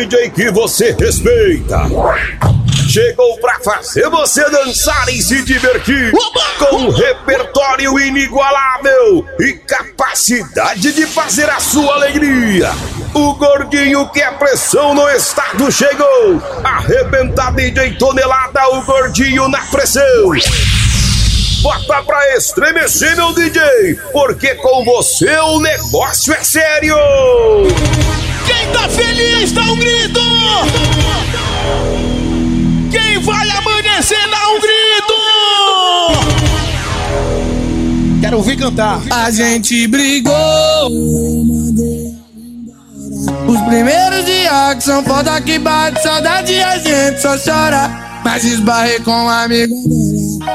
DJ que você respeita. Chegou pra fazer você dançar e se divertir com um repertório inigualável e capacidade de fazer a sua alegria. O gordinho que é pressão no estado chegou. Arrebentar DJ tonelada, o gordinho na pressão. Bota pra estremecer, meu DJ, porque com você o negócio é sério. Quem tá feliz, dá um grito! Quem vai amanhecer, dá um grito! Quero ouvir cantar. A gente brigou. Os primeiros dias que são foda que bate saudade a gente só chora. Mas esbarrei com um amigo.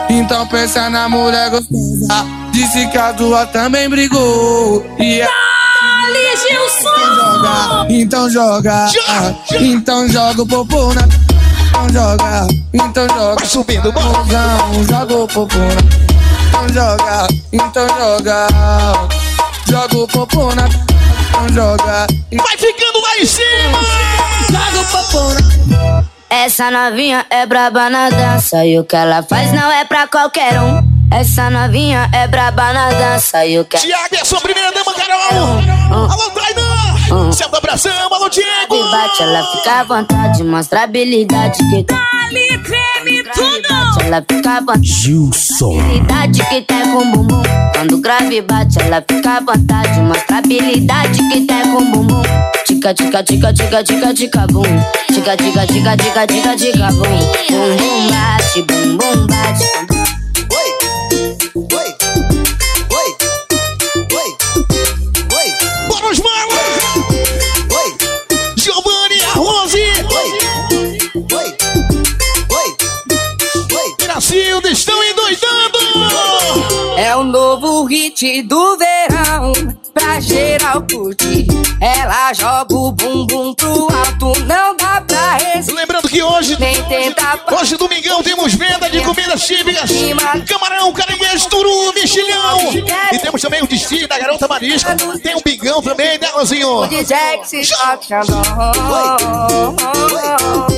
Então pensa na mulher gostosa. Disse que a tua também brigou. E a... Ali, Gilson! Então joga. Então joga o popô na. Então joga. Então joga. Vai subindo, bora. Mozão, joga o popô na. Então joga. Então joga. Joga o popô na. Então joga. Vai ficando lá em cima! Joga o popô na. Essa novinha é braba na dança e o que ela faz não é pra qualquer um. Essa novinha é braba na dança e o que Tiago é sua primeira dama, Carol! Alô, Tainan! Céu da abração, alô, Diego! bate, ela fica à vontade, mostra a habilidade que tem. Ali, treme tudo! Bate, ela fica à vontade. Gilson. Habilidade que tem com bumbum. Quando o grave bate, ela fica à vontade. Mostra habilidade que tem com bumbum. Tica, tica, tica, tica, tica, tica, bum. Tica, tica, tica, tica, tica, tica, bum. Bum, bum, bate, bum, bum, bate. Miracilda, estão hit do verão, pra geral curtir. Ela joga o bumbum pro alto, não dá pra resistir. Lembrando que hoje, Nem tenta hoje domingão, temos venda de comidas típicas. Camarão, caranguejo, turu, mexilhão. E temos também o desfile da garota marisca. Tem um bigão também, né, Rosinho?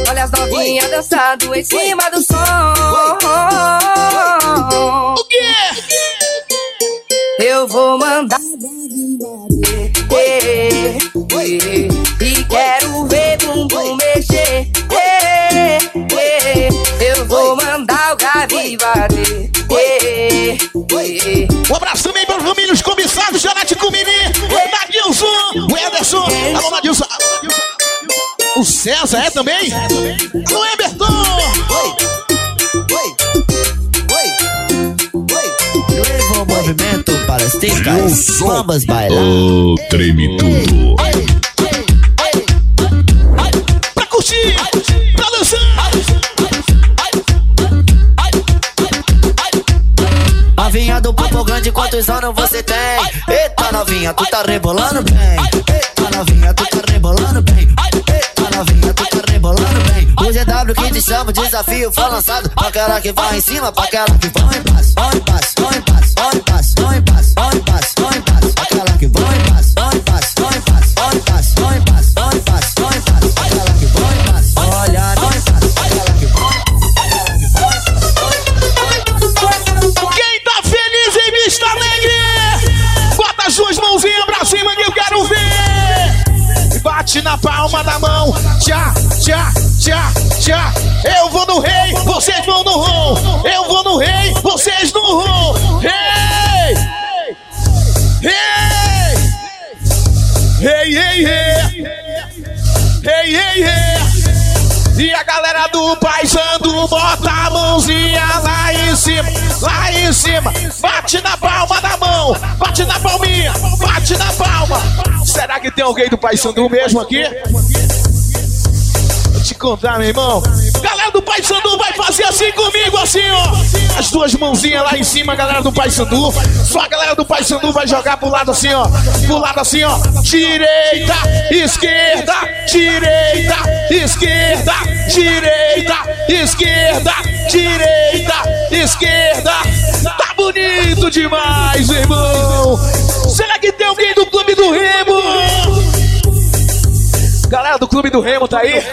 Olha as novinhas dançando em cima do som. O quê? Eu vou mandar eh, eh, e quero ver bumbum mexer. Eu vou mandar o eh. Um abraço também para os famílios comissários, Janete Comini, Nadilson, o Ederson. Alô, Nadilson. O César é também? Eberton. Vamos bailar. Ô, treme tudo. Pra curtir, pra dançar. Novinha do papo grande, quantos anos você tem? Eita novinha, tu tá rebolando bem. O GW que te chama, o desafio foi lançado. Pra aquela que vai em cima, pra aquela que vai em paz. Vai em paz, vai em paz, vai em paz, vai em paz, vai em paz, vai em paz. Aquela que vai em paz, vai em paz, vai em paz, vai em paz, vai em paz, vai em paz, vai em paz. Aquela que vai em paz, olha, vai em paz. Vai, aquela que vai. Quem tá feliz em vista alegre? Bota as suas mãozinhas pra cima que eu quero ver. Bate na palma da mão. Tchá, tchá, tchá, tchá. Eu vou no rei, vocês vão no rom. Eu vou no rei, vocês no rom. Rei! Rei! Rei, rei, rei! Rei, rei! E a galera do Paisando bota a mãozinha lá em cima, lá em cima. Bate na palma da mão, bate na palminha, bate na palma. Será que tem alguém do Paysandu mesmo aqui? Te contar, meu irmão. Galera do Paysandu vai fazer assim comigo, assim, ó. As duas mãozinhas lá em cima, galera do Paysandu. Só a galera do Paysandu vai jogar pro lado assim, ó. Pro lado assim, ó. Direita, esquerda, direita, esquerda, direita, esquerda, direita, esquerda. Tá bonito demais, irmão. Será que tem alguém do Clube do Remo? Galera do Clube do Remo tá aí?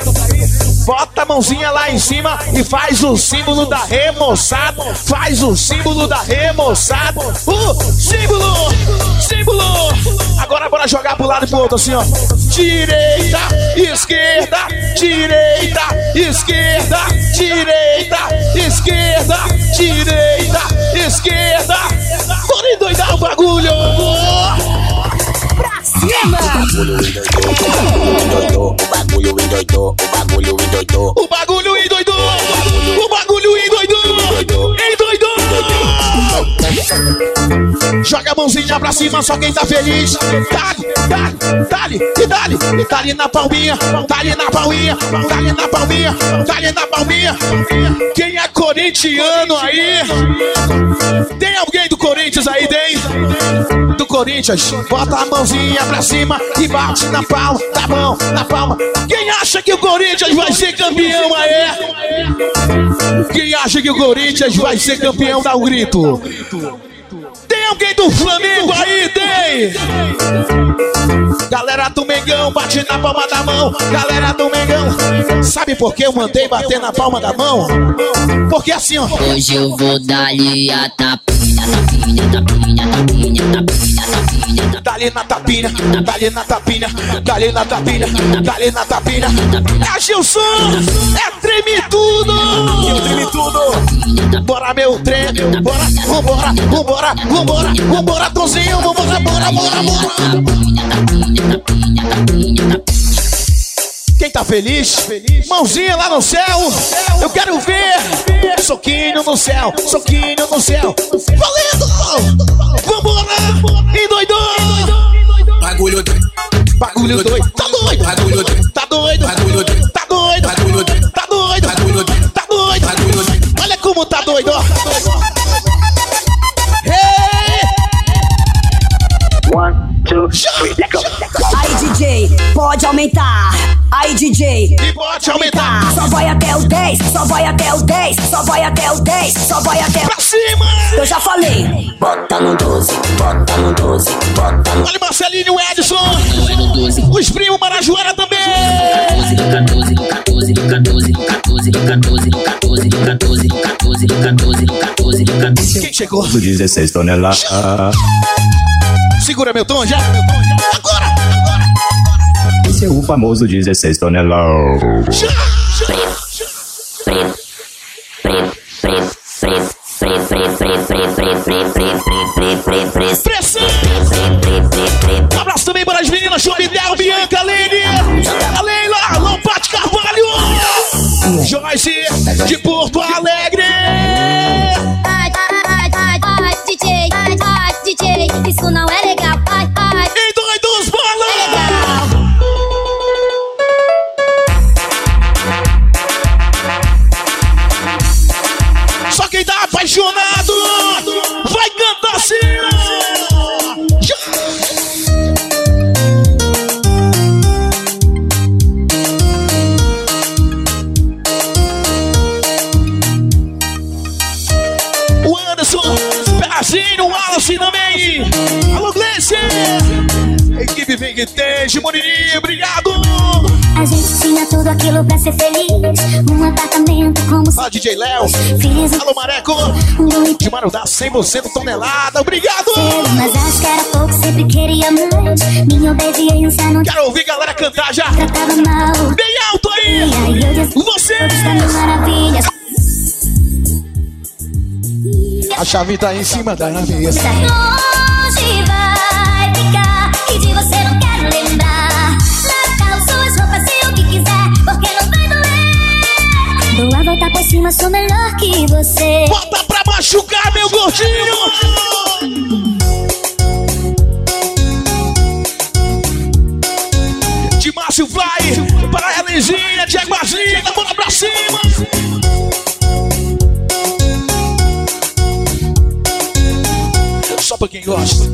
Bota a mãozinha lá em cima e faz o símbolo da remoçada. Faz o símbolo da remoçada. O símbolo, símbolo. Agora bora jogar pro lado e pro outro assim, ó. Direita, esquerda, direita, esquerda, direita, esquerda, direita, esquerda. Bora endoidar o bagulho. Pra cima! O bagulho endoidou, o bagulho endoidou. O bagulho endoidou! O bagulho endoidou! Endoidou! Joga a mãozinha pra cima, só quem tá feliz. Dale, dale, dale, e dale, e dale na palminha, dale na palminha, dale na palminha, dale na palminha. Quem é corintiano aí? Tem alguém do Corinthians aí, tem? Do Corinthians, bota a mãozinha pra cima e bate na palma, tá bom, na palma. Quem acha que o Corinthians vai ser campeão aí? Quem acha que o Corinthians vai ser campeão, dá um grito. Tem alguém do Flamengo aí? Tem! Galera do Mengão, bate na palma da mão. Galera do Mengão, sabe por que eu mandei bater na palma da mão? Porque assim, ó. Hoje eu vou dar-lhe a tapinha, Dali na tapinha, dali na tapinha, dali na tapinha, dali na tapinha. É Gilson, é treme tudo! Treme tudo! Bora meu treme, bora, vambora, vambora, vambora, vambora, Tonzinho, vambora, bora, bora, bora! Quem tá feliz? Mãozinha lá no céu. Eu quero ver. Soquinho no céu, soquinho no céu. Valendo! Vambora! Endoidou! Bagulho doido, Bagulho doido. Tá doido? bagulho doido, Tá doido? bagulho doido, Tá doido? Pode aumentar. Aí DJ, E pode aumentar. só vai até o 10, só vai até o 10, só vai até o 10, só vai até. Pra cima! Eu já falei. Bota no 12, bota no 12, bota no Olha Marcelinho Edson. Os primos Marajoara também. Quem chegou? 16 toneladas. Segura meu tom já. Agora! Agora! É o famoso 16 toneladas. Pressão! Um abraço também para as meninas Chomidel, Bianca, Lene, a Leila, Lompate Carvalho, Joyce de Porto Alegre. Aquilo pra ser feliz. Um apartamento como se Fala, DJ Léo. fiz Alô, Mareco. De Marudá, 100% tonelada, obrigado. inteiro, mas acho que era pouco, sempre queria mais. Minha obediência não Quero ouvir galera cantar já. tratava mal. Bem alto E aí. aí eu Você. maravilhas. A chave tá em cima da mesa. Cima, sou melhor que você. Bota pra machucar, meu gordinho. De Márcio Fly para a de Aguazinha, bora pra cima. Só pra quem gosta.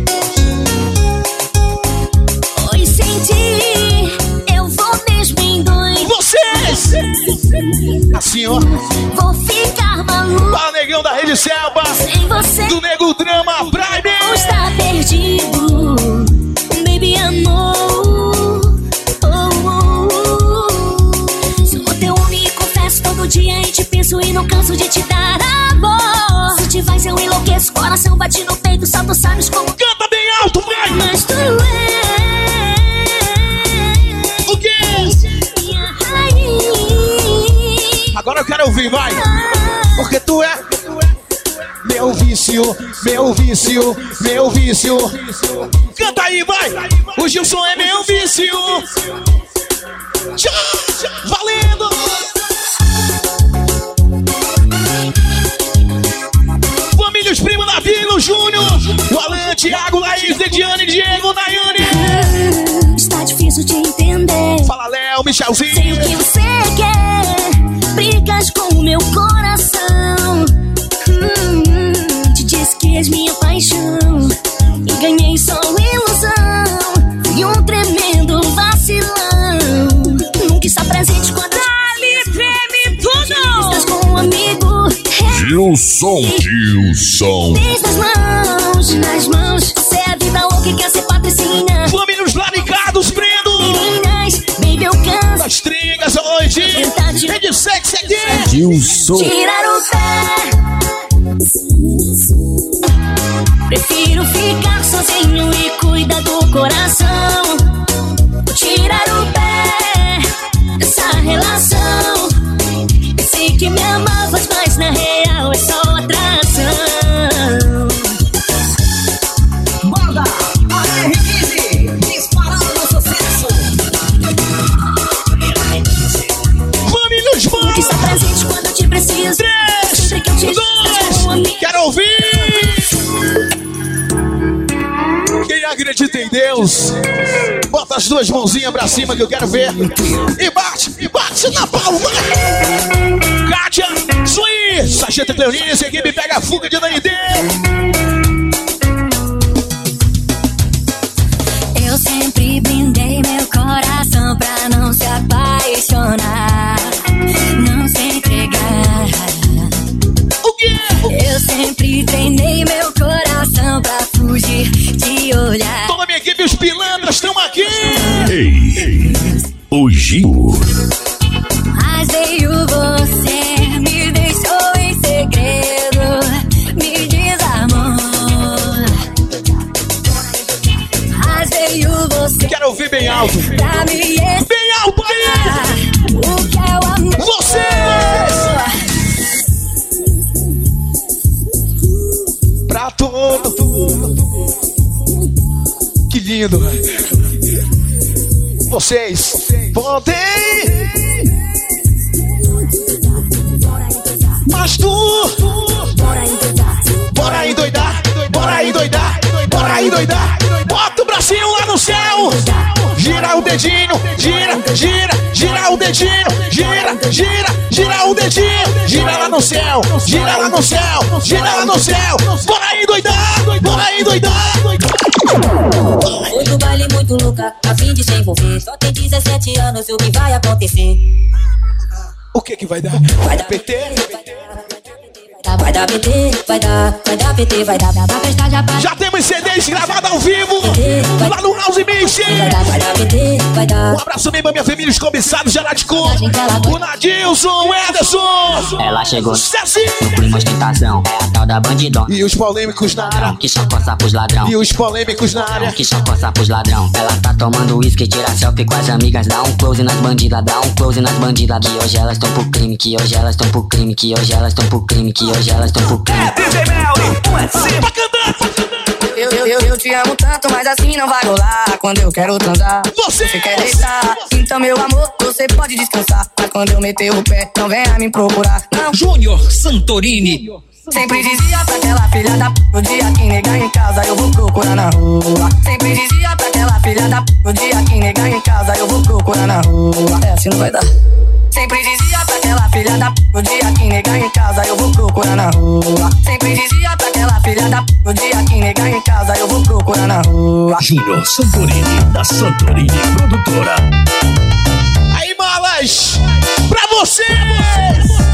Ouvir, vai! Porque tu é. Meu vício, meu vício, meu vício. Canta aí, vai! O Gilson é meu vício. Tchau, valendo! Família, os primos da Vila, o Júnior, o Alan, Thiago, Laís, Dediane, Diego, Daiane. Está difícil de entender. Fala, Léo, Sei Michelzinho. o que você meu coração. Hum, te disse que és minha paixão. E ganhei só ilusão. Fui um tremendo vacilão. Nunca está presente quando Ali treme tudo. estás com um amigo. Gilson, Gilson. Tens nas mãos, nas mãos. Gilson. Tirar o pé. Prefiro ficar sozinho e cuidar do coração. Tirar o pé dessa relação. Pensei que me amavas, Deus, bota as duas mãozinhas pra cima que eu quero ver. E bate, e bate na palma. Kátia, Suí, Sargento Cleonice, equipe pega a fuga de D&D. Eu o Gil. Mas veio você, me deixou em segredo, me desarmou. Mas veio você Quero ouvir bem alto. pra me Bem alto aí. o que é o amor. Vocês! Pra todo. Que lindo. Vocês podem. Mas tu. Bora endoidar, bora endoidar, bora endoidar. Bota o bracinho lá no céu. Gira o dedinho, gira, gira, gira o dedinho, gira, gira, gira o dedinho, gira lá no céu, gira lá no céu, gira lá no céu. Bora endoidar, bora endoidar. Muito baile, muito louca, a fim de se envolver. Só tem 17 anos, o que vai acontecer? O que que vai dar? Vai dar PT? Vai dar PT, vai dar, vai dar PT, vai dar, vai dar festa já temos CDs gravados ao vivo lá no House Mix. Vai dar, vai dar PT, vai dar. Um abraço mesmo pra minha família, os comissários de Araticu. O Nadilson, o Ederson. Ela chegou Cezinho. no clima ostentação. É a tal da bandidona. E os polêmicos na área. Que só coça pros ladrão. E os polêmicos na área. Que só coça pros ladrão. Ela tá tomando uísque, tira selfie com as amigas. Dá um close nas bandidas, dá um close nas bandidas. Que hoje elas tão pro crime, que hoje elas tão pro crime, que hoje elas tão pro crime, que hoje elas tão pro crime. Eu, eu, eu, eu te amo tanto, mas assim não vai rolar. Quando eu quero transar, você, quer deitar. Então, meu amor, você pode descansar. Mas quando eu meter o pé, não venha me procurar. Não. Júnior Santorini. Sempre dizia pra aquela filha da p, o dia que negar em casa eu vou procurar na rua. Sempre dizia pra aquela filha da p, o dia que negar em casa eu vou procurar na rua. É assim não vai dar. Sempre dizia pra aquela filha da p, o dia que negar em casa eu vou procurar na rua. Sempre dizia pra aquela filha da p, o dia que negar em casa eu vou procurar na rua. Júnior Santorini, da Santorini Produtora. Aí, malas, pra você!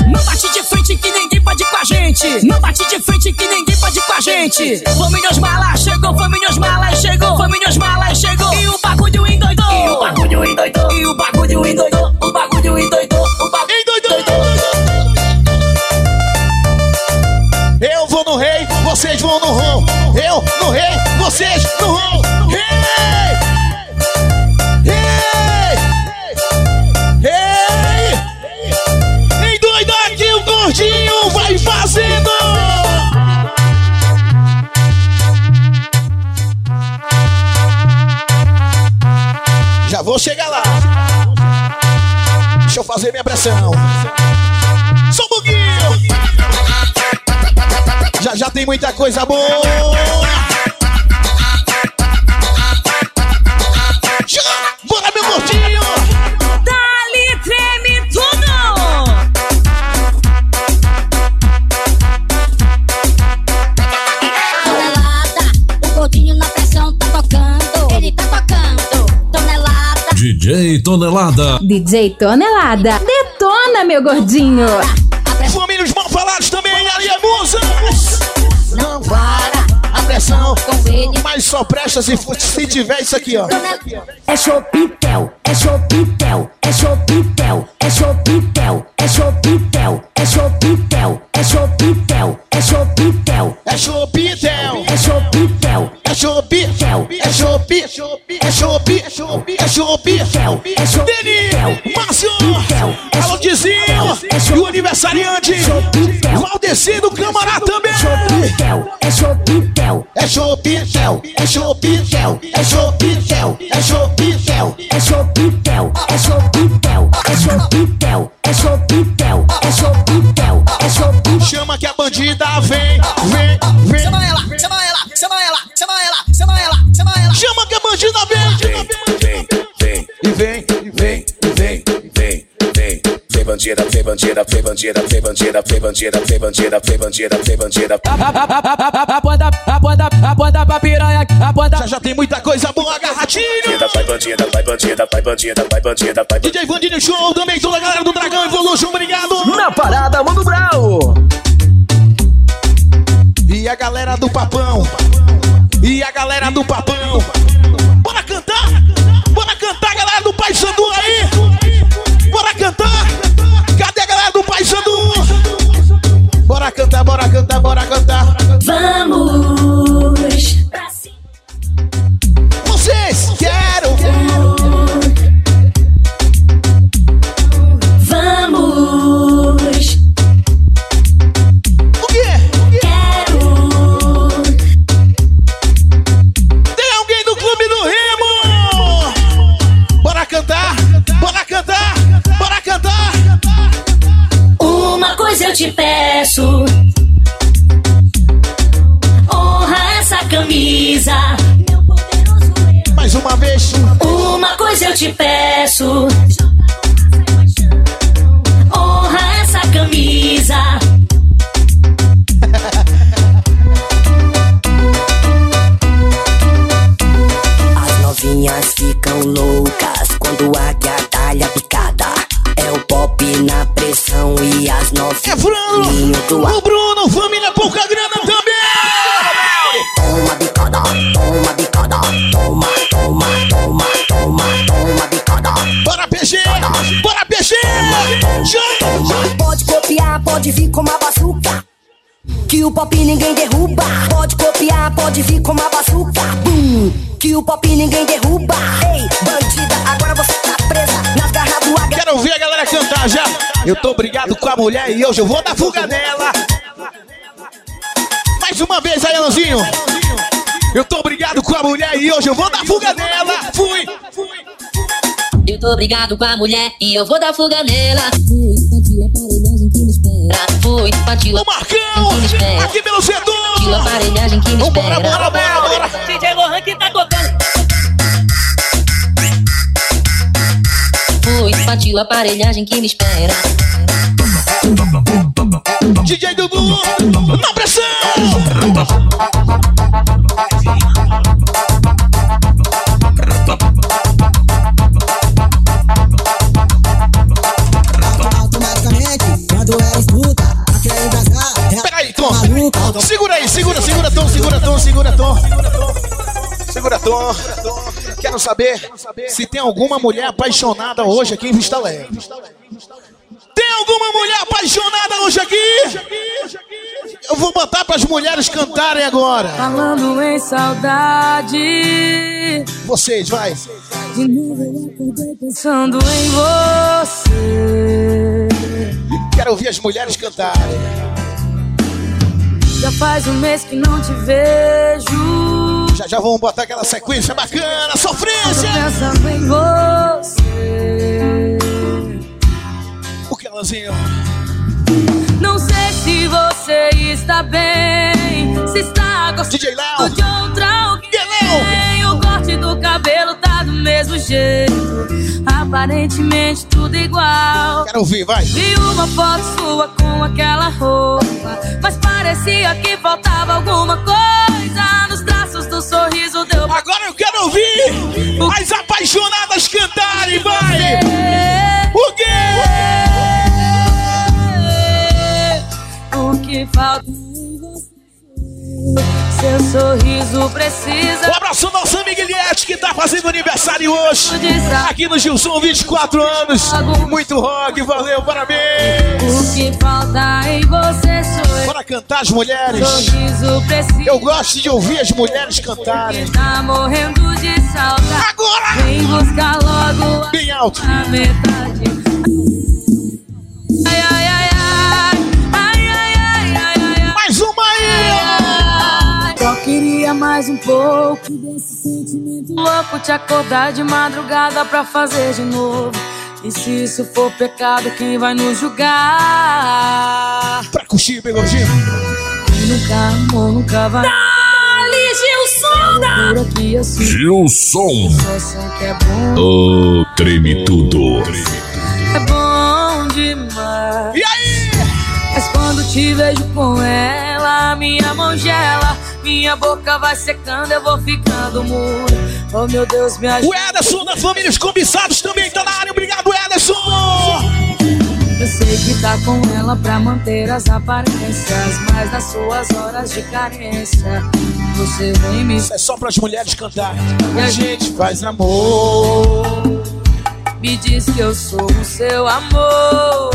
Não bate de frente que ninguém pode com a gente. Não bate de frente que ninguém pode com a gente. Famílias malas chegou, famílias malas chegou, famílias malas chegou. E o bagulho endoidou. E o bagulho endoidou. E o bagulho endoidou. O bagulho endoidou. O bagulho endoidou. Mão no rom. Eu no rei, vocês no rom. Rei! Rei! Rei! Endoida aqui o gordinho vai fazendo! Já vou chegar lá. Deixa eu fazer minha pressão. Já já tem muita coisa boa. Bora meu gordinho. Dali treme tudo! Tonelada, o gordinho na pressão tá tocando. Ele tá tocando. Tonelada. DJ Tonelada. DJ Tonelada. Detona, meu gordinho. Pressão. Mas só presta se, se tiver isso aqui, ó. É chopitel, é chopitel, é chopitel, é chopitel, é chopitel, é chopitel, é chopitel, é chopitel, É chopitel. é chopitel, É chopitel. É chopitel. É chopitel. É chopitel. é chopitel, Márcio, Alô Dizinho, e o aniversariante, Valdeci do Camará também. chopitel, é chopitel, É chopitel, é chopitel, é chopitel, é chopitel. é chopitel, é chopitel, é chopitel, é chopitel, é chopitel, é chopitel. Chama que a bandida vem, vem, vem. Chama ela, chama ela, chama ela, chama ela, chama ela, chama ela. Chama que a bandida vem. Vem, vem, vem, e vem, Vem bandida, vem bandida, vem bandida, vem bandida, vem bandida, vem bandida, vem bandida, vem bandida. Aponta, aponta, aponta pra piranha, aponta. Já já tem muita coisa boa, agarradinho. Vai bandida, vai bandida, vai bandida, vai bandida, vai bandida. DJ Vandinho Show, também toda a galera do Dragão Evolution, obrigado. Na parada, Mano Brau. E a galera do Papão. E a galera do Papão. Bora cantar? Bora cantar, galera do Pai Sandu aí? Sandu? Bora cantar, bora cantar, bora cantar. Vamos mulher e hoje eu vou dar fuga nela. Mais uma vez aí, Alanzinho. Eu tô brigado com a mulher e hoje eu vou dar fuga nela. Fui. Eu tô brigado com a mulher e eu vou dar fuga nela. Fui, partiu a Marcão, que me espera. aqui pelo setor. Partiu a aparelhagem que me espera. Bora, bora, bora. DJ Lohan que tá tocando. Fui, partiu a aparelhagem que me espera. DJ Dudu, na pressão. Automaticamente, quando ela escuta, ela quer engasgar. Peraí, Tom. Segura aí, segura, segura, Tom, segura, Tom, segura, Tom. Segura, Tom. Quero saber se tem alguma mulher apaixonada hoje aqui em Vista Alegre. Alguma mulher apaixonada hoje aqui? Eu vou botar pras mulheres cantarem agora. Falando em saudade. Vocês, vai. De novo eu acordei pensando em você. Quero ouvir as mulheres cantarem. Já faz um mês que não te vejo. Já já vamos botar aquela sequência bacana, sofrência. pensando em você. O que elas iam? Não sei se você está bem. Se está gostando DJ Léo. de outra alguém. O corte do cabelo tá do mesmo jeito. Aparentemente tudo igual. Quero ouvir, vai. Vi uma foto sua com aquela roupa. Mas parecia que faltava alguma coisa. Nos traços do sorriso deu. Agora eu quero ouvir as apaixonadas cantarem, vai. Falta em você? Seu sorriso precisa. Um abraço ao nosso amigo Eliette, que tá fazendo aniversário hoje. Aqui no Gilson, 24 anos. Muito rock, valeu, parabéns. O que falta em você sou. Bora cantar as mulheres. Eu gosto de ouvir as mulheres cantarem. Tá morrendo de saudade. Agora! Vem buscar logo Bem alto. a metade. Mais um pouco desse sentimento louco. Te acordar de madrugada pra fazer de novo. E se isso for pecado, quem vai nos julgar? Pra curtir, bem gordinho. Quem nunca amou, nunca vai. Dali, Gilson! Por aqui assim. Gilson. Só sei que é bom, Ô, treme tudo. Te vejo com ela, minha mão gela, minha boca vai secando, eu vou ficando mudo. Oh meu Deus, me O ajuda. Ederson das famílias cobiçados também tá na área. Obrigado, Ederson. Eu sei que tá com ela pra manter as aparências, mas nas suas horas de carência, você vem me Isso é só pras mulheres cantarem. E a gente faz amor. me diz que eu sou o seu amor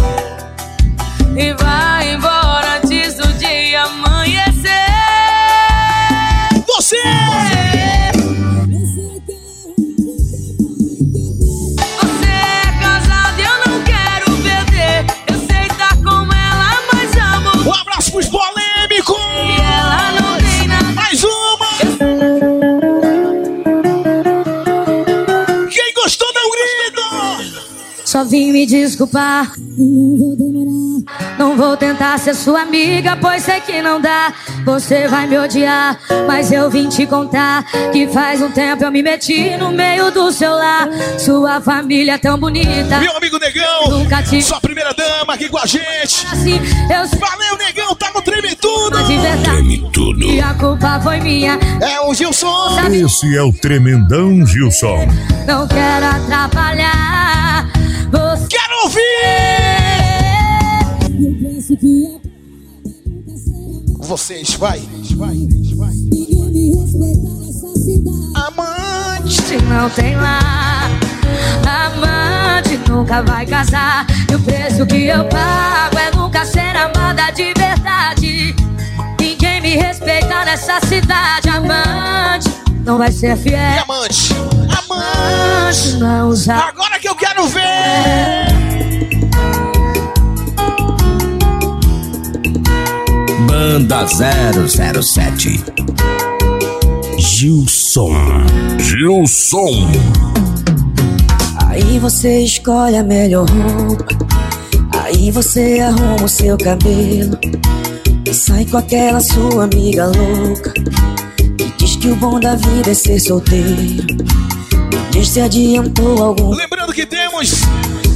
vim me desculpar. Não vou demorar. Não vou tentar ser sua amiga, pois sei que não dá. Você vai me odiar, mas eu vim te contar que faz um tempo eu me meti no meio do seu lar. Sua família é tão bonita. Meu amigo Negão, sua primeira dama aqui com a gente. Valeu, Negão, tá no Treme Tudo. de verdade. E a culpa foi minha. É o Gilson. Esse é o tremendão Gilson. Não quero atrapalhar. Você Quero ouvir. Vocês, vai. vai, vai. Amante. não tem lá. Amante nunca vai casar. E o preço que eu pago é nunca ser amada de verdade. Ninguém me respeita nessa cidade. Amante não vai ser E fiel. amante. Amante. Amante não usa. Agora que eu quero ver. Banda 007. Gilson. Gilson. Aí você escolhe a melhor roupa. Aí você arruma o seu cabelo. E sai com aquela sua amiga louca. E diz que o bom da vida é ser solteiro. E diz se adiantou algum. Lembrando que temos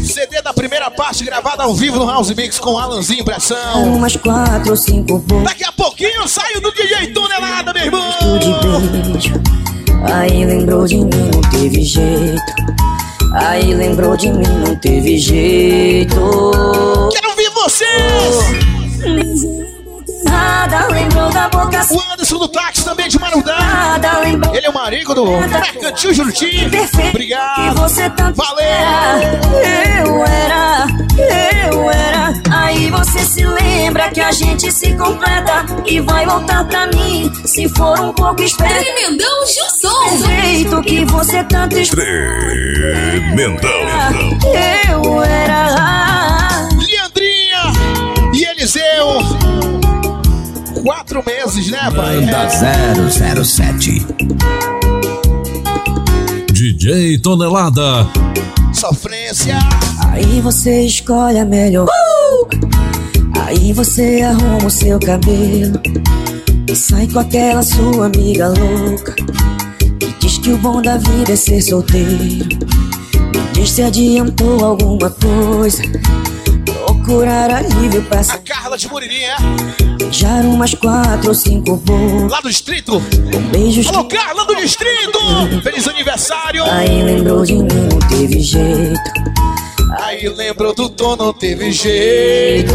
CD da primeira parte gravada ao vivo no House Mix com Alanzinho Pressão. Umas quatro ou cinco bocas Daqui a pouquinho eu saio do DJ Tonelada, meu irmão. Aí lembrou de mim, não teve jeito. Aí lembrou de mim, não teve jeito. Quero ouvir vocês. Nada lembrou da boca O Anderson do táxi também de Marudá. Nada lembrou. Ele é o marido do Mercantil Juruti. Perfeito Obrigado. que você tanto Valeu. Eu era, eu era. Aí você se lembra que a gente se completa e vai voltar pra mim se for um pouco esperto. Tremendão Gilson. Perfeito que você tanto espera. Tremendão. Eu era. Leandrinha e Eliseu. Quatro meses, né, pai? Banda 007. DJ Tonelada. Sofrência. Aí você escolhe a melhor. Aí você arruma o seu cabelo. E sai com aquela sua amiga louca. Que diz que o bom da vida é ser solteiro. Me diz se adiantou alguma coisa. Procurar alívio pra A Carla de Muririnha, beijar umas quatro ou cinco bocas. lá do distrito. Beijos Alô, Carla do distrito. Feliz aniversário. Aí lembrou de mim, não teve jeito. Aí lembrou do tom, não teve jeito.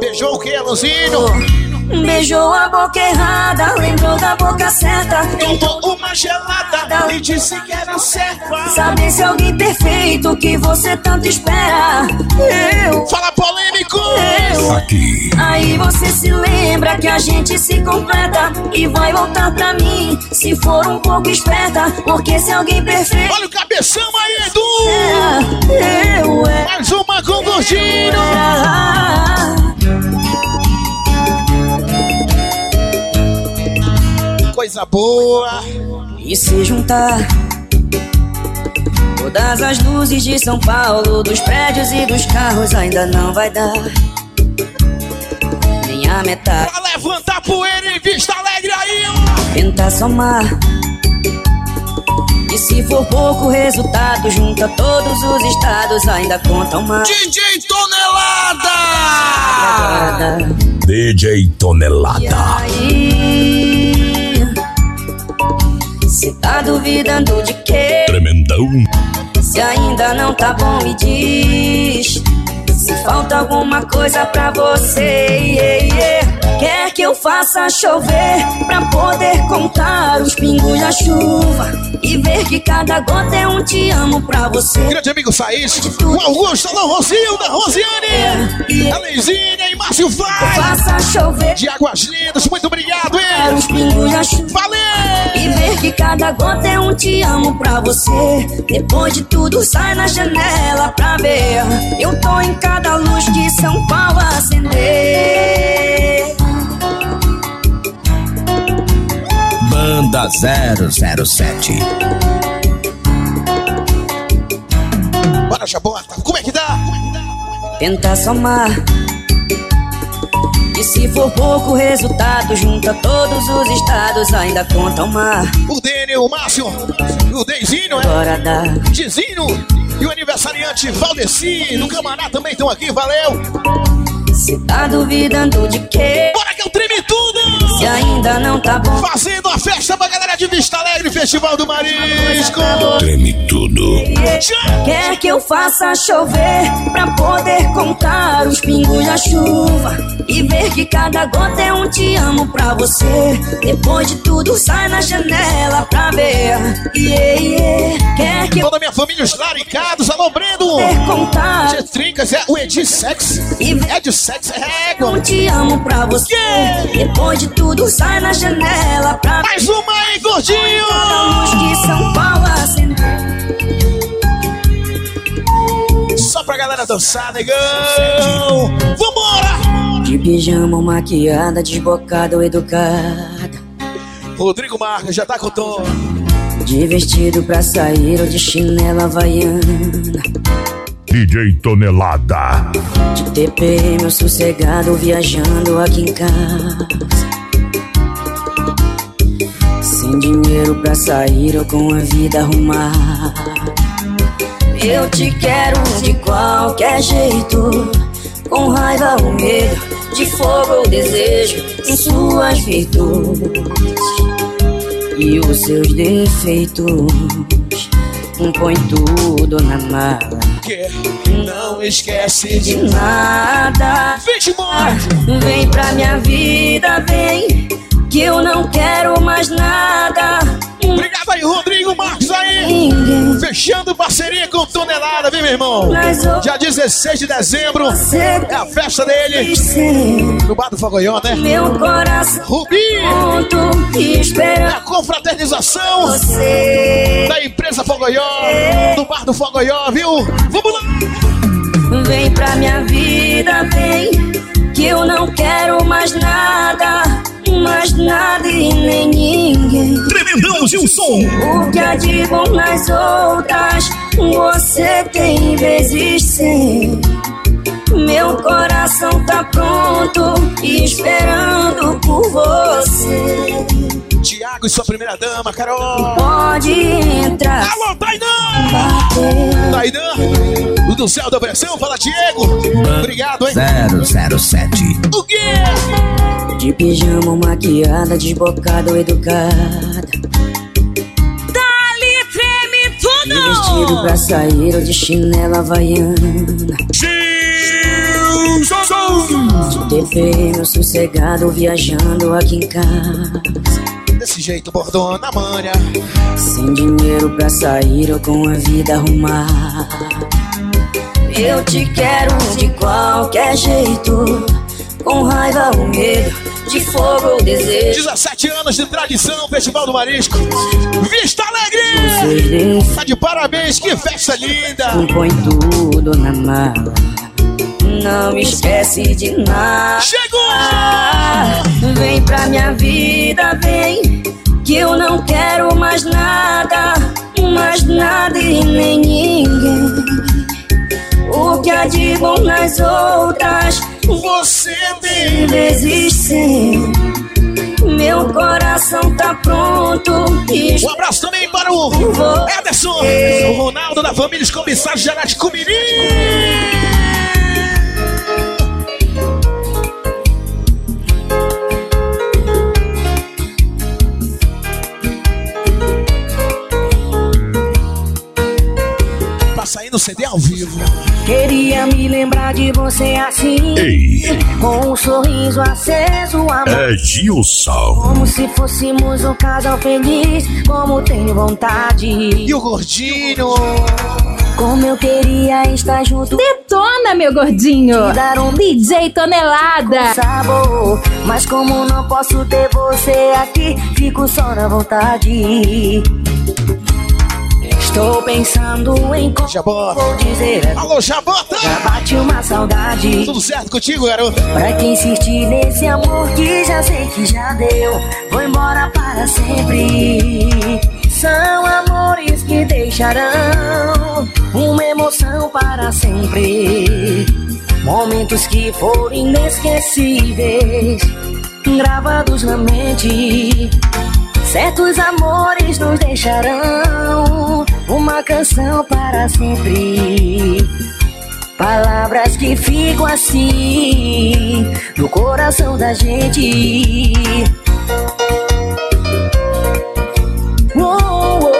Beijou o que, Luzinho? Beijou a boca errada, lembrou da boca certa. Tomou uma gelada e disse que era certa. Saber se alguém perfeito que você tanto espera. Eu. Fala polêmico. Eu. Aqui. Aí você se lembra que a gente se completa e vai voltar pra mim se for um pouco esperta. Porque se alguém perfeito. Olha o cabeção aí, Edu. É, eu é. Mais uma com o Gordinho. Coisa boa. E se juntar todas as luzes de São Paulo, dos prédios e dos carros, ainda não vai dar nem a metade. Pra levantar poeira em Vista Alegre aí, ó. Tentar somar. E se for pouco resultado, junta todos os estados, ainda contam mais. DJ Tonelada. DJ Tonelada. Aí, cê tá duvidando de quê? Tremendão. Se ainda não tá bom, me diz. Se falta alguma coisa pra você, yeah, yeah. quer que eu faça chover pra poder contar os pingos da chuva e ver que cada gota é um te amo pra você. Grande amigo Saís, o Augusto, Alô, Rosilda, Rosiane, a Leizinha e Márcio Vaz. Faça chover De Águas Lindas, muito obrigado, hein? os pingos da chuva Valeu! e ver que cada gota é um te amo pra você. Depois de tudo, sai na janela pra ver. Eu tô em cada luz de São Paulo acender. Banda 007. Bora, Jabota, como é que dá? Tentar somar. E se for pouco resultado, junta todos os estados, ainda conta uma. O Dênio, o Márcio, o Deizinho, é? Agora dá. Dizinho e o aniversariante Valdeci, do Camaná também estão aqui, valeu! Cê tá duvidando de quê? Bora que eu treme tudo! Se ainda não tá bom. Fazendo a festa pra galera de Vista Alegre, Festival do Marisco! Treme tudo. Quer que eu faça chover pra poder contar os pingos da chuva e ver que cada gota é um te amo pra você. Depois de tudo, sai na janela pra ver. Yeah, yeah. Quer que Toda minha família, os laricados, alô Brendo! Tia Trincas, é o Edi Sex. Ed Sex é égua. um te amo pra você. Depois de tudo, sai na janela pra ver. Mais uma aí, gordinho! Luz de São Paulo acender. Só pra galera dançar, negão! Vambora! De pijama, maquiada, desbocada ou educada. Rodrigo Marques já tá com o tom. De vestido pra sair ou de chinela havaiana. DJ Tonelada. De TPM, sossegado, viajando aqui em casa. Sem dinheiro pra sair ou com a vida arrumada. Eu te quero de qualquer jeito. Com raiva ou medo, de fogo ou desejo, em suas virtudes e os seus defeitos. Um põe tudo na mala. Que não esquece de nada. Vem pra minha vida, vem. Que eu não quero mais nada. Fechando parceria com Tonelada, viu, meu irmão? Dia 16 de dezembro é a festa dele. No bar do Fogoió, né? Meu coração Rubi! É a confraternização da empresa Fogoió. Do bar do Fogoió, viu? Vamos lá! Vem pra minha vida, vem, que eu não quero mais nada, mais nada e nem ninguém. Tremendão Gilson. O que há de bom nas outras, você tem vezes sem. Meu coração tá pronto, esperando por você. Tiago e sua primeira dama, Carol. Pode entrar. Alô, Tainan! Tainan, o do céu da pressão, fala Diego. Obrigado, hein? 007. O quê? De pijama, maquiada, desbocada ou educada. Dali treme De vestido tudo! pra sair ou de chinela havaiana. De TV, meu sossegado, viajando aqui em casa. Desse jeito, bordão na manha. Sem dinheiro pra sair ou com a vida arrumar. Eu te quero de qualquer jeito. Com raiva ou medo, de fogo ou desejo. 17 anos de tradição, Festival do Marisco. Vista Alegre! Tá de parabéns, que festa linda! Põe tudo na mala. Não esquece de nada. Chegou! Vem pra minha vida, vem. Que eu não quero mais nada, mais nada e nem ninguém. O que há de bom nas outras, você tem sim. Meu coração tá pronto. Um abraço também para o Ederson, o Ronaldo da família Gerais de Cumirim. CD ao vivo. Queria me lembrar de você assim. Ei. Com um sorriso aceso, amor. É Gilson. Como se fôssemos um casal feliz, como tenho vontade. E o gordinho? Como eu queria estar junto. Detona, meu gordinho. Dar um DJ Tonelada. sabor. Mas como não posso ter você aqui, fico só na vontade. Estou pensando em como Jabota. vou dizer. Alô, Jabota! Já bate uma saudade. Tudo certo contigo, garoto? Pra quem insistir nesse amor que já sei que já deu, vou embora para sempre. São amores que deixarão uma emoção para sempre. Momentos que foram inesquecíveis, gravados na mente. Certos amores nos deixarão uma canção para sempre. Palavras que ficam assim no coração da gente. Oh, oh.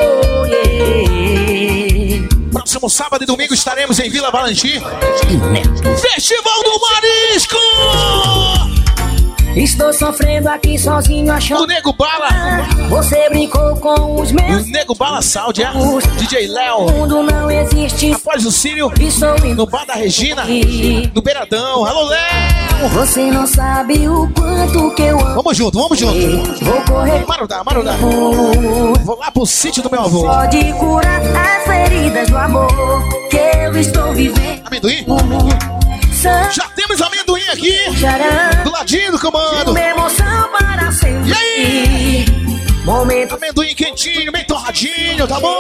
Próximo sábado e domingo estaremos em Vila Valentim. Festival do Marisco! Estou sofrendo aqui sozinho achando. O Nego Bala! Você brincou com os O meus. Nego Bala Saúde, é? DJ O Léo. mundo não existe. Após o Círio, E sou no bar da Regina, do Beiradão. Alô, Léo! Você não sabe o quanto que eu amo. Vamos junto, vamos junto. Vou correr. Marudá, Marudá. Vou lá pro sítio do meu avô. Pode curar as feridas do amor que eu estou vivendo. Amendoim? Já temos amendoim aqui. Do ladinho do comando. uma emoção para sempre. E aí? Momentos Amendoim quentinho, bem torradinho, tá bom?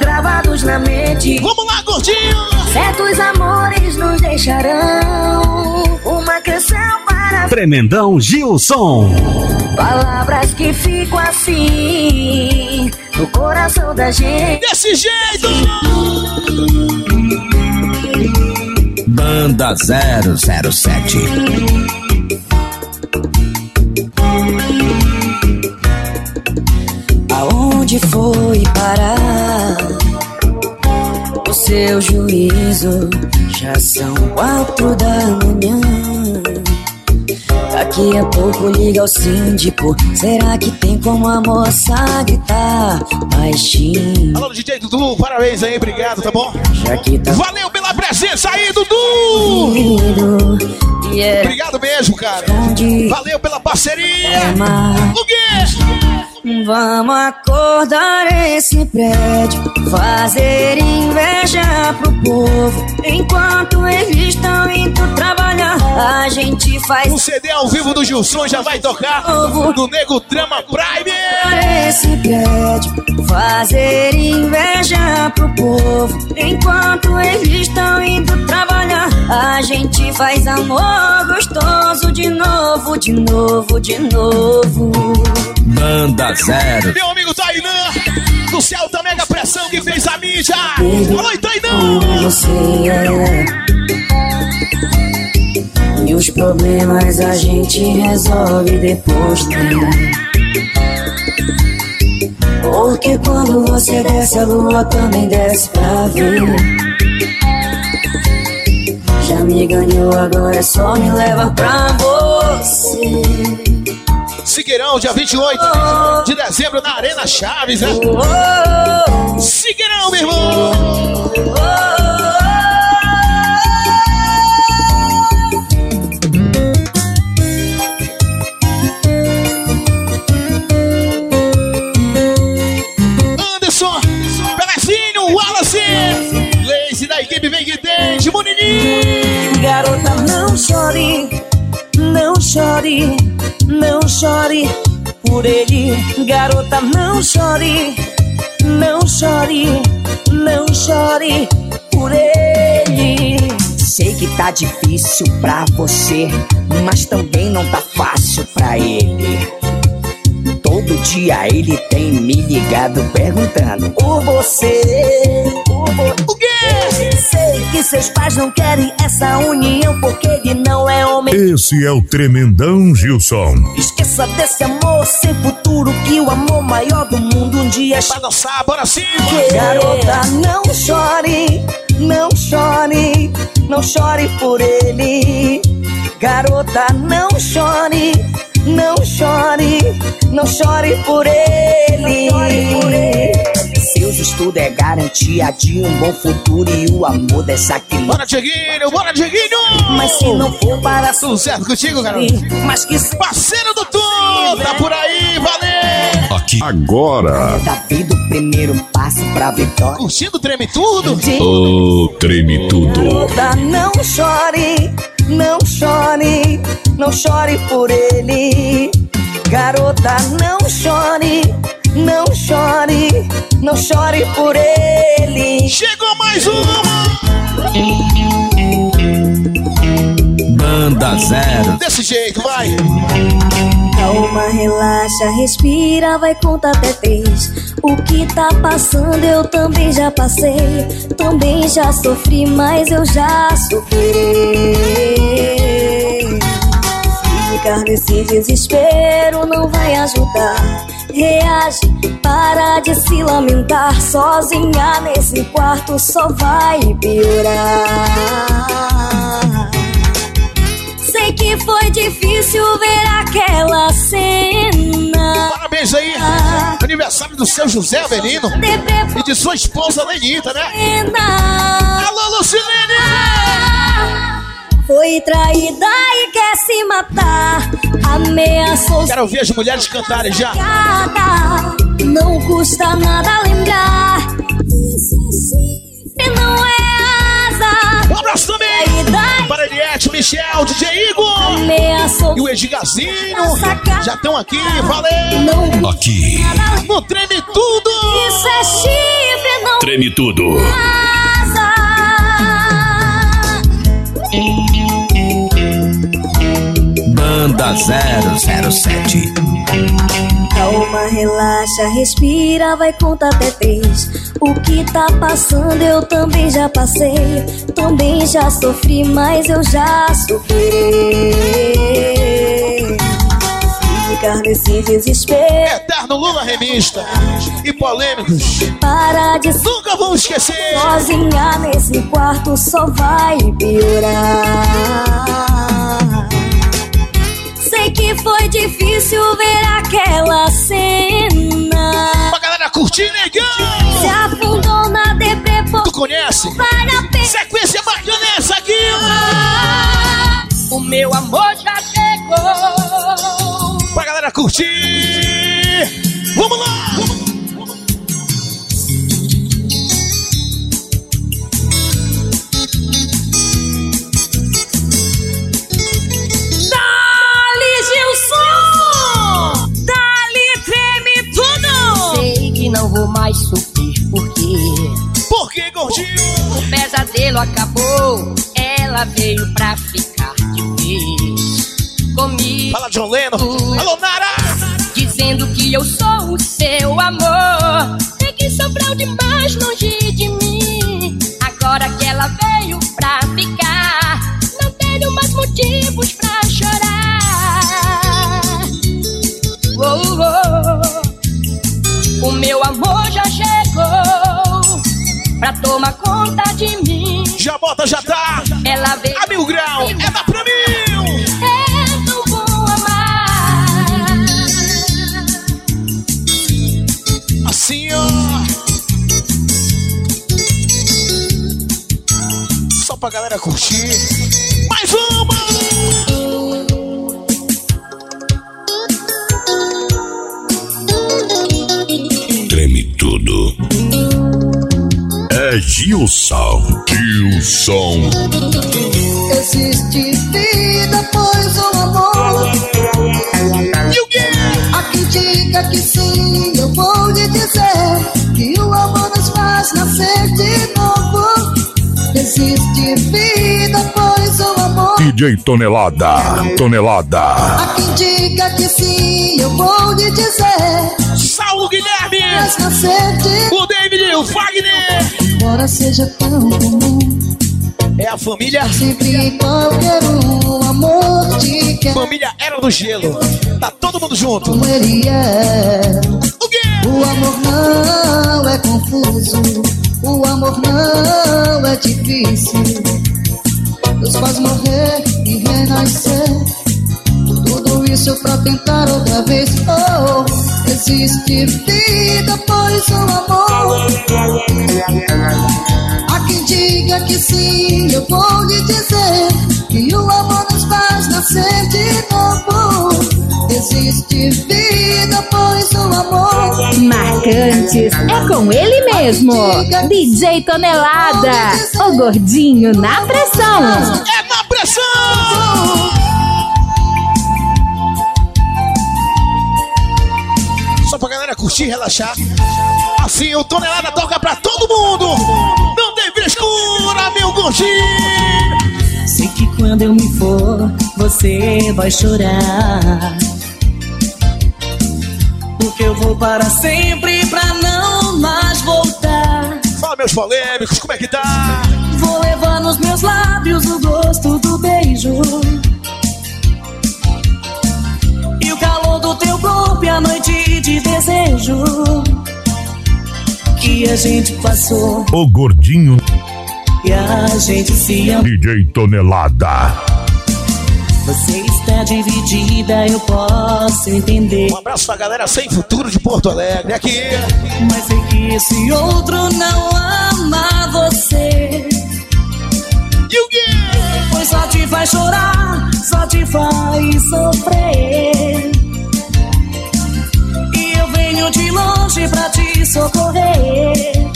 gravados na mente. Vamos lá, gordinho! Certos amores nos deixarão uma canção para Tremendão Gilson. palavras que ficam assim no coração da gente. Desse jeito! Banda 007. Aonde foi parar o seu juízo? Já são quatro da manhã. Daqui a pouco liga o síndico. Será que tem como a moça gritar baixinho? Alô, DJ Dudu, parabéns aí, obrigado, tá bom? Já que tá Valeu pela presença aí, Dudu! Obrigado mesmo, cara. Valeu pela parceria. O quê? Vamos acordar esse prédio, fazer inveja pro povo. Enquanto eles estão indo trabalhar, a gente faz O CD ao vivo do Gilson já vai tocar do Nego Drama Prime. esse prédio, fazer inveja pro povo. Enquanto eles estão indo trabalhar, a gente faz amor gostoso de novo, de novo, de novo. Banda 0. Meu amigo Tainã, do céu da mega pressão que fez a mídia. Alô, Tainã! Você é. E os problemas a gente resolve depois, né? Porque quando você desce, a lua também desce pra ver. Já me ganhou, agora é só me leva pra você. Sigueirão, dia 28 de dezembro na Arena Chaves, né? Sigueirão, meu irmão! Não chore, não chore, não chore por ele. Garota, não chore, não chore, não chore por ele. Sei que tá difícil pra você, mas também não tá fácil pra ele. Todo dia ele tem me ligado perguntando por você. Por vo- O quê? Sei que seus pais não querem essa união porque ele não é homem. Esse é o Tremendão Gilson. Esqueça desse amor sem futuro que o amor maior do mundo um dia Pra dançar, bora sim! Garota, não chore, não chore, não chore por ele. Garota, não chore, não chore, não chore por ele. Seus estudos é garantia de um bom futuro e o amor dessa criança. Bora, Dieguinho, bora, Dieguinho! Mas se não for para Tudo certo contigo, garoto? mas que Parceiro do Tom, tá por aí, valeu! Aqui. Agora. da vida o primeiro passo pra vitória. Curtindo Treme Tudo? Ô, treme tudo. Garota, não chore, não chore, não chore por ele. Garota, não chore, não chore, não chore por ele. Chegou mais uma! Banda 0. Desse jeito, vai! Calma, relaxa, respira, vai contar até três. O que tá passando eu também já passei. Também já sofri, mas eu já superei. Ficar nesse desespero não vai ajudar. Reage, para de se lamentar. Sozinha nesse quarto só vai piorar. Sei que foi difícil ver aquela cena. Parabéns aí! Aniversário do seu José Avelino e de sua esposa Lenita, né? Alô, Lucilene! Foi traída e quer se matar. Ameaçou Quero ouvir as mulheres cantarem já. Não custa nada lembrar. Se não é asa. Um abraço Eliette, Michel, DJ Igor Ameaçou e o Edgarzinho. Já estão aqui, valeu! Aqui. No Treme Tudo! Isso é chifre, não Treme tudo. asa. Banda 007. Calma, relaxa, respira, vai contar até três. O que tá passando eu também já passei. Também já sofri, mas eu já superei. Ficar nesse desespero. Eterno Lula Remista e polêmicos. Para de Nunca vamos esquecer. Sozinha nesse quarto só vai piorar. Sei que foi difícil ver aquela cena. Pra galera curtir, Se negão! afundou na deprê, Tu conhece? Sequência bacana essa aqui! O meu amor já chegou. Pra galera curtir! Vamos lá! Dali, mais sofrer porque Por que, gordinho? o pesadelo acabou. Ela veio pra ficar de vez comigo. Fala, John Lennon! Alô, Nara! Dizendo que eu sou o seu amor. Sei que sofreu demais longe de mim. Agora que ela veio de mim. Já bota, já tá! Ela veio. A mil grau! É da pra mim! É tão bom amar. Assim, ó! Só pra galera curtir! É Gilson. Gilson. Existe vida, pois o amor. E o quê? Há quem diga que sim, eu vou lhe dizer que o amor nos faz nascer de novo. Existe vida, pois o amor. DJ Tonelada. Tonelada. Há quem diga que sim, eu vou lhe dizer. Saulo Guilherme! De O David e o Wagner! Embora seja tão comum. É a família. Sempre qualquer um, amor te quer. Família Era do Gelo. Tá todo mundo junto. como ele é. O quê? O amor não é confuso, o amor não é difícil. Deus faz morrer e renascer. Tudo isso pra tentar outra vez. Oh, existe vida, pois o amor. Há quem diga que sim, eu vou lhe dizer que o amor nos faz nascer de novo. Existe vida, pois o amor. Marcantes é com ele mesmo. DJ Tonelada, o gordinho na pressão. É na pressão! Curtir, relaxar. Assim o Tonelada toca pra todo mundo. Não tem frescura, meu gordinho. Sei que quando eu me for, você vai chorar. Porque eu vou para sempre pra não mais voltar. Fala, meus polêmicos, como é que tá? Vou levar nos meus lábios o gosto do beijo. E o calor do teu corpo e a noite de desejo. Que a gente passou O gordinho. e a gente se ama. DJ Tonelada. Você está dividida, eu posso entender. Um abraço pra galera sem futuro de Porto Alegre. Aqui. Mas sei que esse outro não ama você. E o quê? Pois só te faz chorar, só te faz sofrer. Venho de longe pra te socorrer.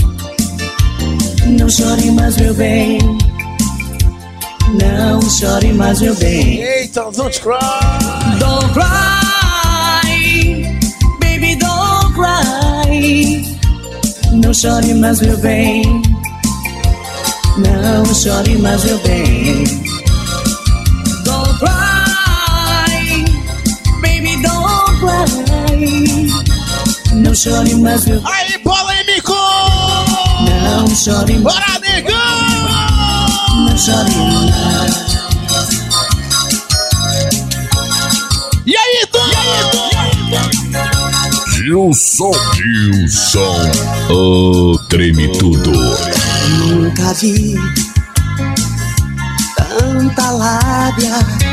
Não chore mais, meu bem. Não chore mais, meu bem. Eita, don't cry. Don't cry, baby, don't cry. Não chore mais, meu bem. Não chore mais, meu bem. Chore mais, meu. Aí, polêmico! Não chore mais, Bora, negão! não chore mais. E aí, Tom? Gilson. Gilson. O treme tudo. Nunca vi tanta lábia.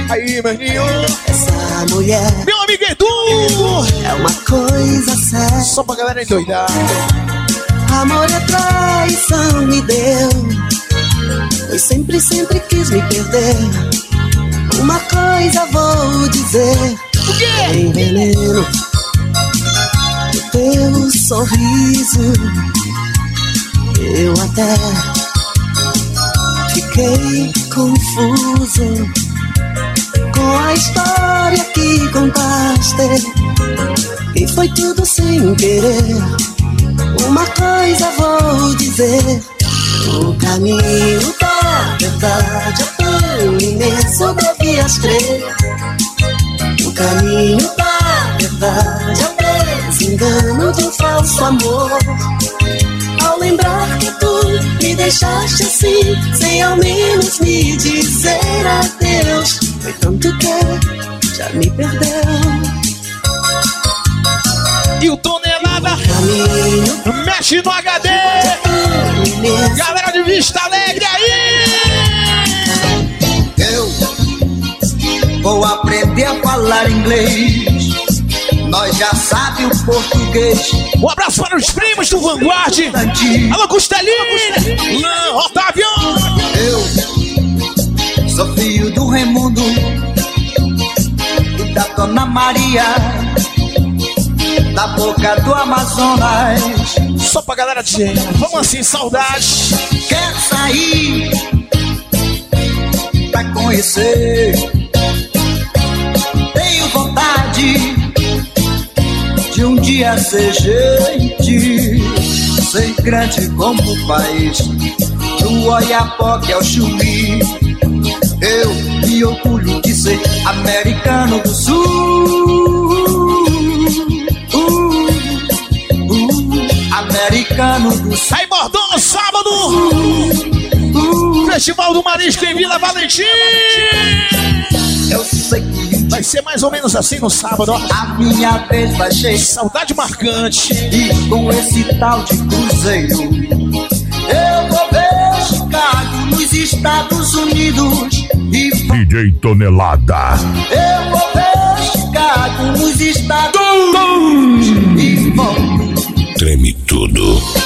Aí, maninho. Essa mulher Meu. É uma coisa séria. Só pra galera endoidar. Amor é traição, me deu. Pois sempre, sempre quis me perder. Uma coisa vou dizer. O quê? Tem veneno no teu sorriso. Eu até fiquei confuso com a história que contaste. E foi tudo sem querer. Uma coisa vou dizer: o caminho da verdade é tão imenso, devias crer. O caminho da verdade é desengano de um falso amor. Lembrar que tu me deixaste assim, sem ao menos me dizer adeus, foi tanto que já me perdeu. E o Tonelada Caminho mexe no HD. Galera de Vista Alegre aí. Eu vou aprender a falar inglês. Nós já sabe o português. Um abraço para os primos do Vanguard. Alô, Costelinha. Lan, Otávio. Eu sou filho do Raimundo e da Dona Maria, da boca do Amazonas. Só pra galera de Vamos assim, saudade. Quero sair pra conhecer. De dia ser gente, ser grande como o país do Oiapoque ao Chuí. Eu me orgulho de ser americano do sul. Uh, uh, americano do sul. Aí, Bordão, sábado. Festival do Marisco em Vila Valentim. Vai ser mais ou menos assim no sábado, ó. a minha vez vai chegar. Saudade marcante. E com esse tal de cruzeiro Eu vou ver Chicago nos Estados Unidos E DJ Tonelada. eu vou ver Chicago nos Estados Unidos E Treme tudo.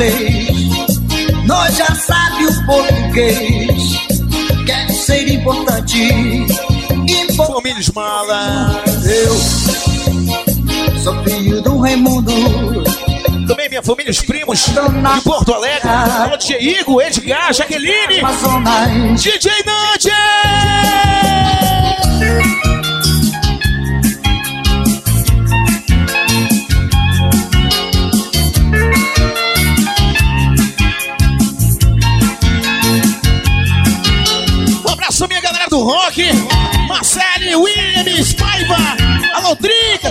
Inglês Nós já sabe o português Quer ser importante Importante Família Esmala. Eu sou filho do Raimundo Também minha família, os primos de Porto Alegre. Alô, DJ Igor, Edgar, Jaqueline. Amazonas DJ Nante!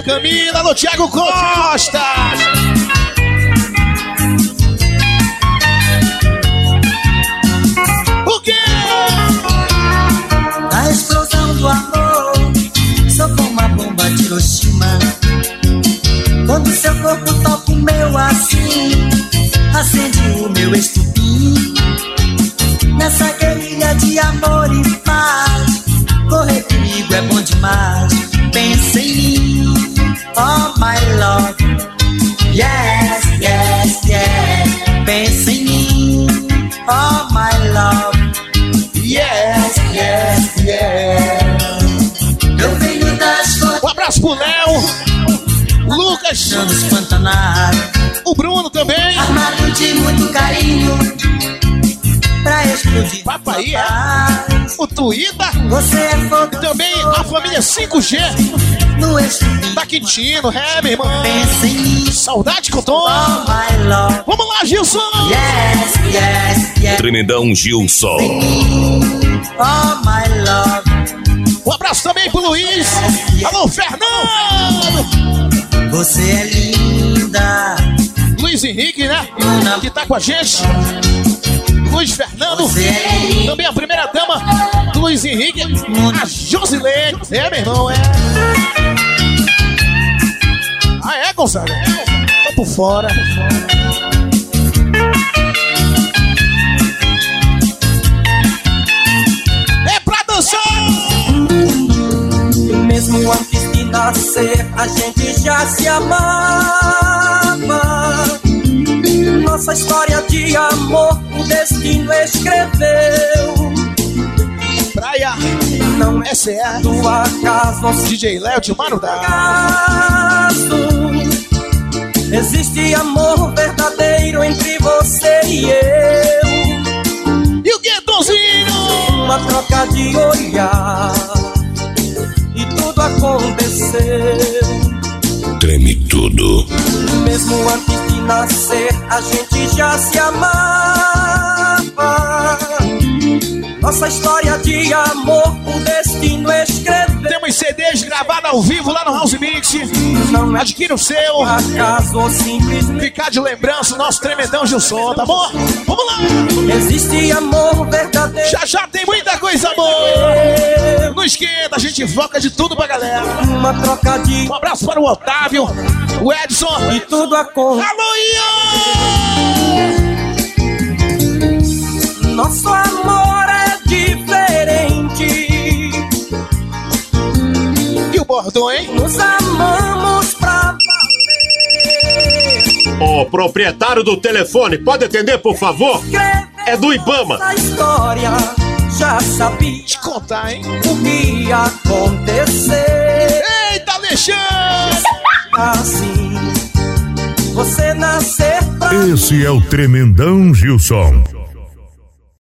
Camila. Alô, Thiago Costa. Quintino, é, meu irmão. Saudade que eu tô. Oh my love. Vamos lá, Gilson. Yes, yes, yes. Tremendão Gilson. Oh my love. Um abraço também pro Luiz. Alô, Fernando. Você é linda. Luiz Henrique, né? Que tá com a gente. Luiz Fernando. É. Também a primeira dama do Luiz Henrique, a Josilene. É, meu irmão, é. É, Gonzaga? Tô por fora. É pra dançar! Mesmo antes de nascer, a gente já se amava. Nossa história de amor, o destino escreveu. Praia, não é certo. Do acaso, DJ Léo de Mano da. Existe amor verdadeiro entre você e eu. E o Guetonzinho? Uma troca de olhar. E tudo aconteceu. Treme tudo. Mesmo antes de nascer, a gente já se amava. Nossa história de amor, o destino escreveu. Temos CDs gravados ao vivo lá no House Mix. Adquira o seu. Ficar de lembrança o nosso tremendão Gilson, tá bom? Vamos lá! Existe amor verdadeiro. Já já tem muita coisa boa! Não esquenta, a gente foca de tudo pra galera. Uma troca de. Um abraço para o Otávio, o Edson. E tudo aconteceu. Alô, Ian! Nosso amor O bordão, hein? Nos amamos pra Ô, proprietário do telefone, pode atender, por favor? É do Ibama. A história já sabia. Te contar, hein? O que ia acontecer. Eita, Alexandre! Assim, você nascer pra Esse é o Tremendão Gilson.